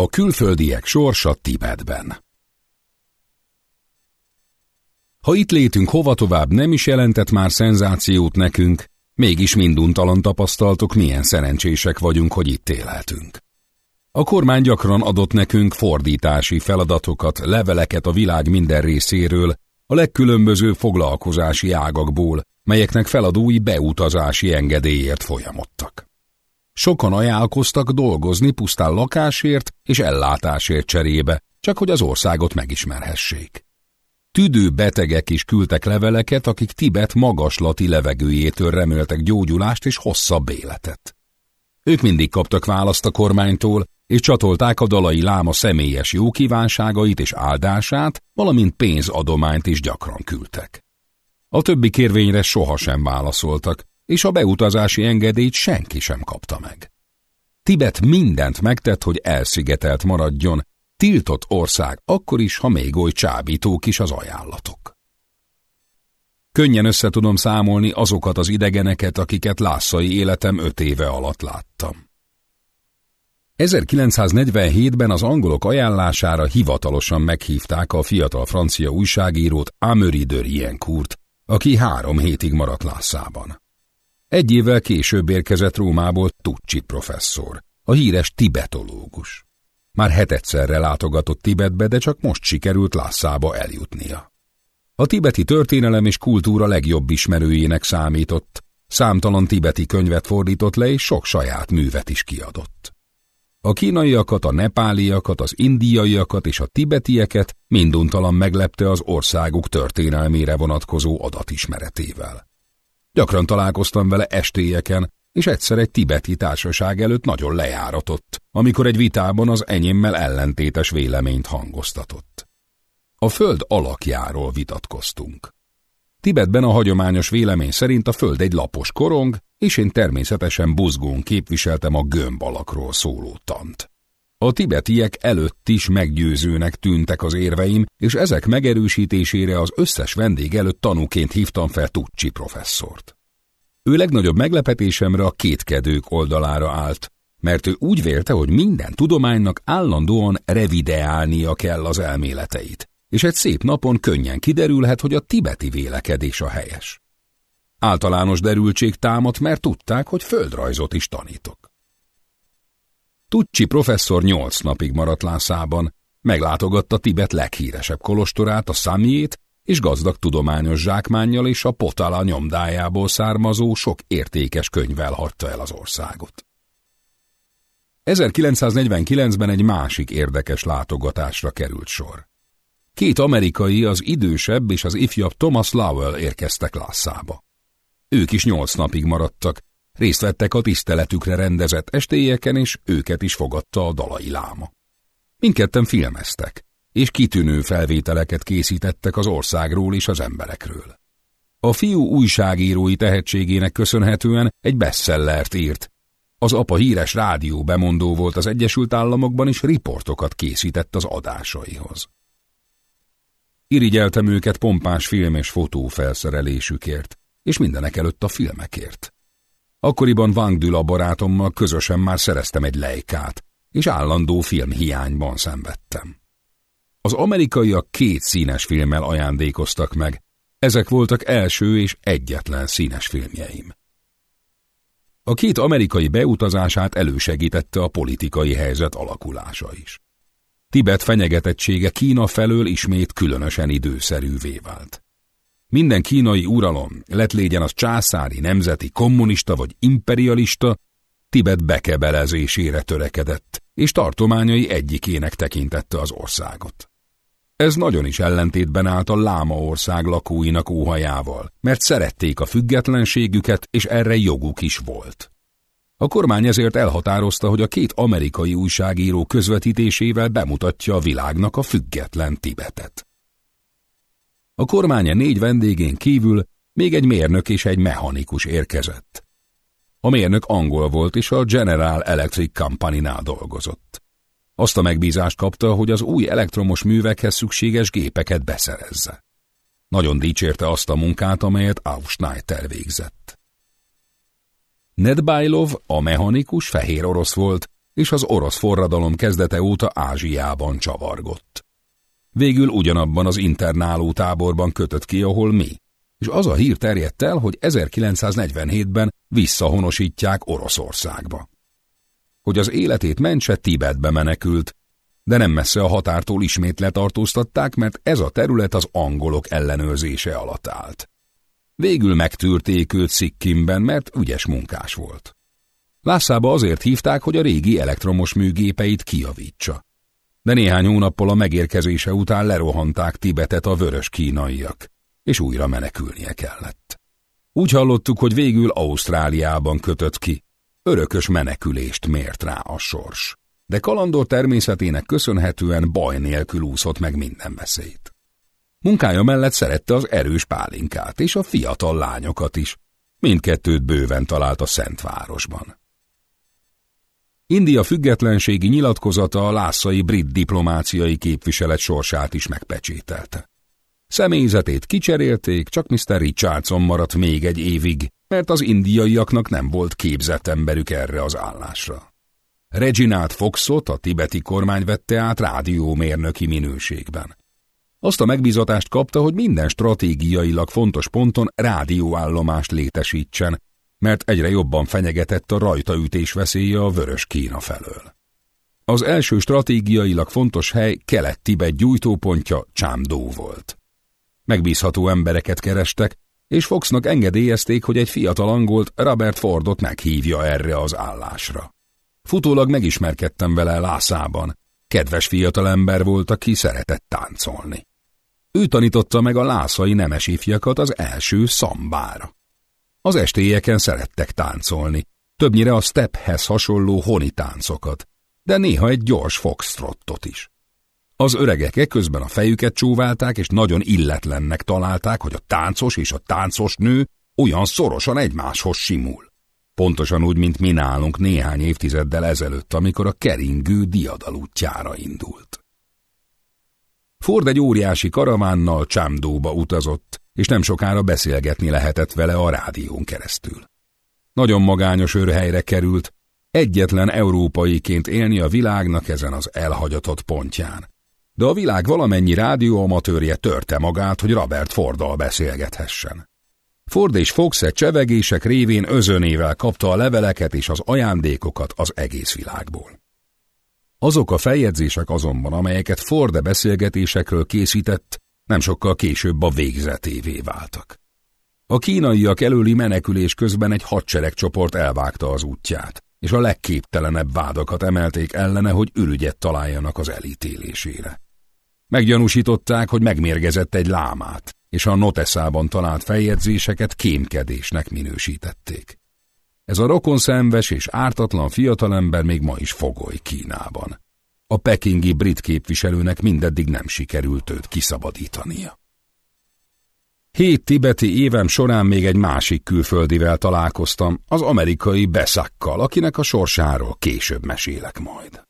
A külföldiek sorsa Tibetben Ha itt létünk hova tovább nem is jelentett már szenzációt nekünk, mégis minduntalan tapasztaltok, milyen szerencsések vagyunk, hogy itt élhetünk. A kormány gyakran adott nekünk fordítási feladatokat, leveleket a világ minden részéről, a legkülönböző foglalkozási ágakból, melyeknek feladói beutazási engedélyért folyamodtak. Sokan ajánlkoztak dolgozni pusztán lakásért és ellátásért cserébe, csak hogy az országot megismerhessék. Tüdő betegek is küldtek leveleket, akik Tibet magaslati levegőjétől reméltek gyógyulást és hosszabb életet. Ők mindig kaptak választ a kormánytól, és csatolták a dalai láma személyes jókívánságait és áldását, valamint pénzadományt is gyakran küldtek. A többi kérvényre sohasem válaszoltak, és a beutazási engedélyt senki sem kapta meg. Tibet mindent megtett, hogy elszigetelt maradjon, tiltott ország, akkor is, ha még oly csábítók is az ajánlatok. Könnyen össze tudom számolni azokat az idegeneket, akiket lászai életem öt éve alatt láttam. 1947-ben az angolok ajánlására hivatalosan meghívták a fiatal francia újságírót Amory de Riencourt, aki három hétig maradt Lászában. Egy évvel később érkezett Rómából Tucci professzor, a híres tibetológus. Már hetedszerre látogatott Tibetbe, de csak most sikerült Lászába eljutnia. A tibeti történelem és kultúra legjobb ismerőjének számított, számtalan tibeti könyvet fordított le, és sok saját művet is kiadott. A kínaiakat, a nepáliakat, az indiaiakat és a tibetieket minduntalan meglepte az országuk történelmére vonatkozó adatismeretével. Gyakran találkoztam vele estélyeken, és egyszer egy tibeti társaság előtt nagyon lejáratott, amikor egy vitában az enyémmel ellentétes véleményt hangoztatott. A föld alakjáról vitatkoztunk. Tibetben a hagyományos vélemény szerint a föld egy lapos korong, és én természetesen buzgón képviseltem a gömb alakról szóló tant. A tibetiek előtt is meggyőzőnek tűntek az érveim, és ezek megerősítésére az összes vendég előtt tanúként hívtam fel Tucci professzort. Ő legnagyobb meglepetésemre a kétkedők oldalára állt, mert ő úgy vélte, hogy minden tudománynak állandóan revideálnia kell az elméleteit, és egy szép napon könnyen kiderülhet, hogy a tibeti vélekedés a helyes. Általános derültség támadt, mert tudták, hogy földrajzot is tanítok. Tucci professzor nyolc napig maradt Lászában, meglátogatta Tibet leghíresebb kolostorát, a Szamiét, és gazdag tudományos zsákmánnyal és a Potala nyomdájából származó sok értékes könyvvel hagyta el az országot. 1949-ben egy másik érdekes látogatásra került sor. Két amerikai, az idősebb és az ifjabb Thomas Lowell érkeztek Lasszába. Ők is nyolc napig maradtak, részt vettek a tiszteletükre rendezett estélyeken, és őket is fogadta a dalai láma. Mindketten filmeztek, és kitűnő felvételeket készítettek az országról és az emberekről. A fiú újságírói tehetségének köszönhetően egy bestsellert írt. Az apa híres rádió bemondó volt az Egyesült Államokban, és riportokat készített az adásaihoz. Irigyeltem őket pompás film és fotófelszerelésükért, és mindenek előtt a filmekért. Akkoriban Wang Dula barátommal közösen már szereztem egy lejkát, és állandó filmhiányban szenvedtem. Az amerikaiak két színes filmmel ajándékoztak meg, ezek voltak első és egyetlen színes filmjeim. A két amerikai beutazását elősegítette a politikai helyzet alakulása is. Tibet fenyegetettsége Kína felől ismét különösen időszerűvé vált. Minden kínai uralom, lett légyen az császári, nemzeti, kommunista vagy imperialista, Tibet bekebelezésére törekedett, és tartományai egyikének tekintette az országot. Ez nagyon is ellentétben állt a Láma ország lakóinak óhajával, mert szerették a függetlenségüket, és erre joguk is volt. A kormány ezért elhatározta, hogy a két amerikai újságíró közvetítésével bemutatja a világnak a független Tibetet. A kormánya négy vendégén kívül még egy mérnök és egy mechanikus érkezett. A mérnök angol volt, és a General Electric Company-nál dolgozott. Azt a megbízást kapta, hogy az új elektromos művekhez szükséges gépeket beszerezze. Nagyon dicsérte azt a munkát, amelyet Aufschneider végzett. Ned Bailov, a mechanikus, fehér orosz volt, és az orosz forradalom kezdete óta Ázsiában csavargott. Végül ugyanabban az internáló táborban kötött ki, ahol mi, és az a hír terjedt el, hogy 1947-ben visszahonosítják Oroszországba. Hogy az életét mentse, Tibetbe menekült, de nem messze a határtól ismét letartóztatták, mert ez a terület az angolok ellenőrzése alatt állt. Végül megtűrték őt Szikkimben, mert ügyes munkás volt. Lászába azért hívták, hogy a régi elektromos műgépeit kiavítsa. De néhány hónappal a megérkezése után lerohanták Tibetet a vörös kínaiak, és újra menekülnie kellett. Úgy hallottuk, hogy végül Ausztráliában kötött ki. Örökös menekülést mért rá a sors. De kalandor természetének köszönhetően baj nélkül úszott meg minden veszélyt. Munkája mellett szerette az erős pálinkát és a fiatal lányokat is. Mindkettőt bőven talált a Szentvárosban. India függetlenségi nyilatkozata a lászai brit diplomáciai képviselet sorsát is megpecsételte. Személyzetét kicserélték, csak Mr. Richardson maradt még egy évig, mert az indiaiaknak nem volt képzett emberük erre az állásra. Reginald Foxot a tibeti kormány vette át rádiómérnöki minőségben. Azt a megbízatást kapta, hogy minden stratégiailag fontos ponton rádióállomást létesítsen, mert egyre jobban fenyegetett a rajtaütés veszélye a vörös Kína felől. Az első stratégiailag fontos hely kelet-Tibet gyújtópontja Csámdó volt. Megbízható embereket kerestek, és Foxnak engedélyezték, hogy egy fiatal angolt Robert Fordot meghívja erre az állásra. Futólag megismerkedtem vele Lászában. Kedves fiatalember volt, aki szeretett táncolni. Ő tanította meg a lászai nemes ifjakat az első szambára. Az estélyeken szerettek táncolni, többnyire a stephez hasonló honi táncokat, de néha egy gyors foxtrottot is. Az öregek közben a fejüket csóválták, és nagyon illetlennek találták, hogy a táncos és a táncos nő olyan szorosan egymáshoz simul. Pontosan úgy, mint mi nálunk néhány évtizeddel ezelőtt, amikor a keringő diadal útjára indult. Ford egy óriási karavánnal Csámdóba utazott, és nem sokára beszélgetni lehetett vele a rádión keresztül. Nagyon magányos őrhelyre került, egyetlen európaiként élni a világnak ezen az elhagyatott pontján. De a világ valamennyi rádióamatőrje törte magát, hogy Robert Forddal beszélgethessen. Ford és Fox egy csevegések révén özönével kapta a leveleket és az ajándékokat az egész világból. Azok a feljegyzések azonban, amelyeket Ford a beszélgetésekről készített, nem sokkal később a végzetévé váltak. A kínaiak előli menekülés közben egy hadseregcsoport elvágta az útját, és a legképtelenebb vádakat emelték ellene, hogy ürügyet találjanak az elítélésére. Meggyanúsították, hogy megmérgezett egy lámát, és a noteszában talált feljegyzéseket kémkedésnek minősítették. Ez a rokonszenves és ártatlan fiatalember még ma is fogoly Kínában. A pekingi brit képviselőnek mindeddig nem sikerült őt kiszabadítania. Hét tibeti évem során még egy másik külföldivel találkoztam, az amerikai Beszakkal, akinek a sorsáról később mesélek majd.